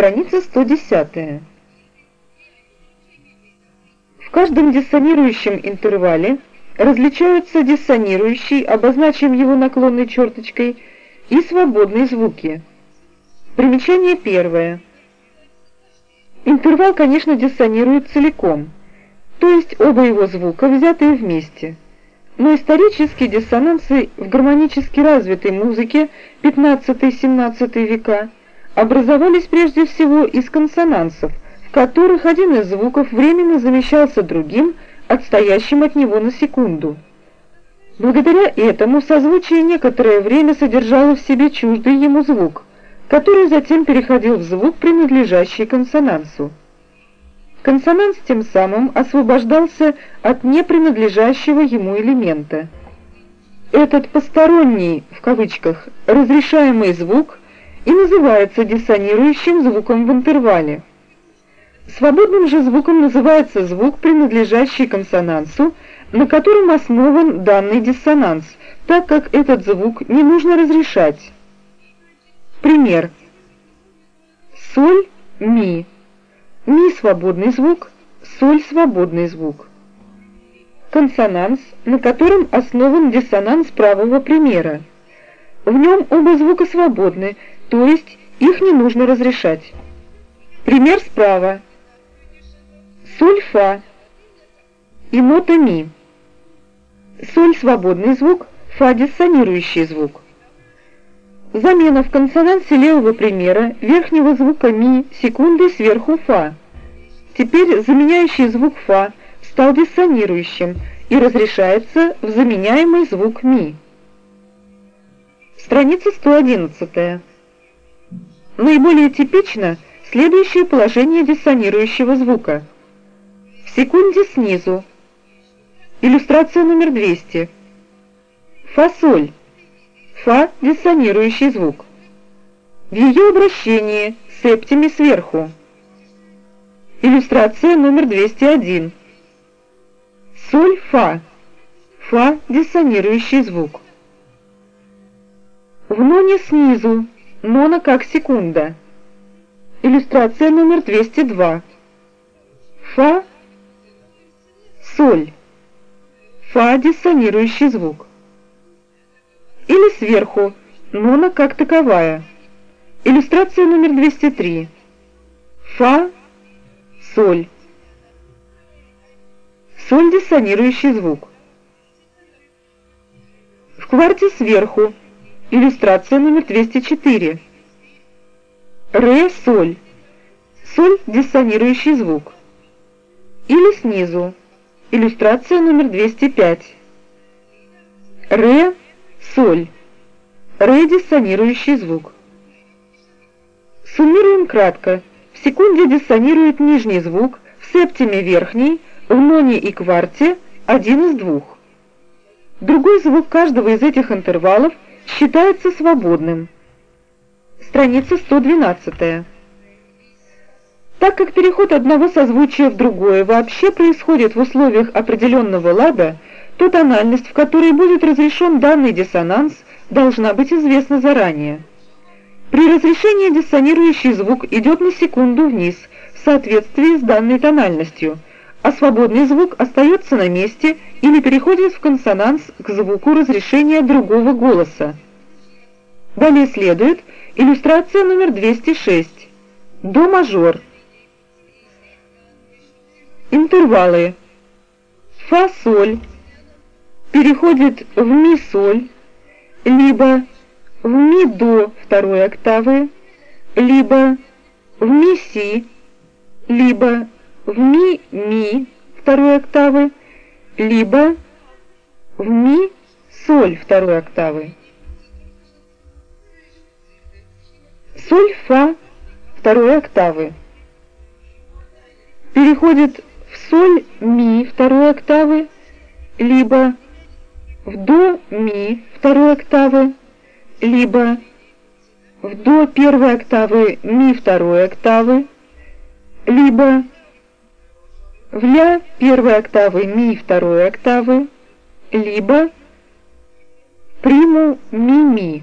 Страница 110. В каждом диссонирующем интервале различаются диссонирующий, обозначим его наклонной черточкой, и свободные звуки. Примечание первое. Интервал, конечно, диссонирует целиком, то есть оба его звука, взятые вместе. Но исторические диссонансы в гармонически развитой музыке 15-17 века образовались прежде всего из консонансов, в которых один из звуков временно замещался другим, отстоящим от него на секунду. Благодаря этому созвучие некоторое время содержало в себе чуждый ему звук, который затем переходил в звук, принадлежащий консонансу. Консонанс тем самым освобождался от непринадлежащего ему элемента. Этот «посторонний» в кавычках разрешаемый звук и называется диссонирующим звуком в интервале. Свободным же звуком называется звук, принадлежащий консонансу, на котором основан данный диссонанс, так как этот звук не нужно разрешать. Пример. Соль, ми. Ми – свободный звук, соль – свободный звук. Консонанс, на котором основан диссонанс правого примера. В нем оба звука свободны, то есть их не нужно разрешать. Пример справа. Соль фа и нота ми. Соль – свободный звук, фа – диссонирующий звук. Замена в консонансе левого примера верхнего звука ми секунды сверху фа. Теперь заменяющий звук фа стал диссонирующим и разрешается в заменяемый звук ми. Страница 111. Наиболее типично следующее положение диссонирующего звука. В секунде снизу. Иллюстрация номер 200. Фа-соль. Фа – диссонирующий звук. В ее обращении септими сверху. Иллюстрация номер 201. Соль-фа. Фа – диссонирующий звук. В ноне снизу. Нона как секунда. Иллюстрация номер 202. Фа. Соль. Фа – диссонирующий звук или сверху, нона как таковая. Иллюстрация номер 203. Фа, соль. Соль – диссонирующий звук. В кварте сверху. Иллюстрация номер 204. Ре, соль. Диссонирующий звук. Или снизу. Иллюстрация номер 205. Ре, соль. Ре – диссонирующий звук. Суммируем кратко. В секунде диссонирует нижний звук, в септиме верхний, в ноне и кварте один из двух. Другой звук каждого из этих интервалов считается свободным. Страница 112. Так как переход одного созвучия в другое вообще происходит в условиях определенного лада, то тональность, в которой будет разрешен данный диссонанс, должна быть известна заранее. При разрешении диссонирующий звук идет на секунду вниз в соответствии с данной тональностью, а свободный звук остается на месте или переходит в консонанс к звуку разрешения другого голоса. Далее следует иллюстрация номер 206. До мажор. Интервалы. Фа-соль переходит в ми-соль, либо в ми-до второй октавы, либо в ми-си, либо в ми-ми второй октавы, либо в ми-соль второй октавы. Соль-фа второй октавы переходит в соль-ми второй октавы, либо в до ми второй октавы, либо в до первой октавы ми второй октавы, либо в ля первой октавы ми второй октавы, либо приму ми ми.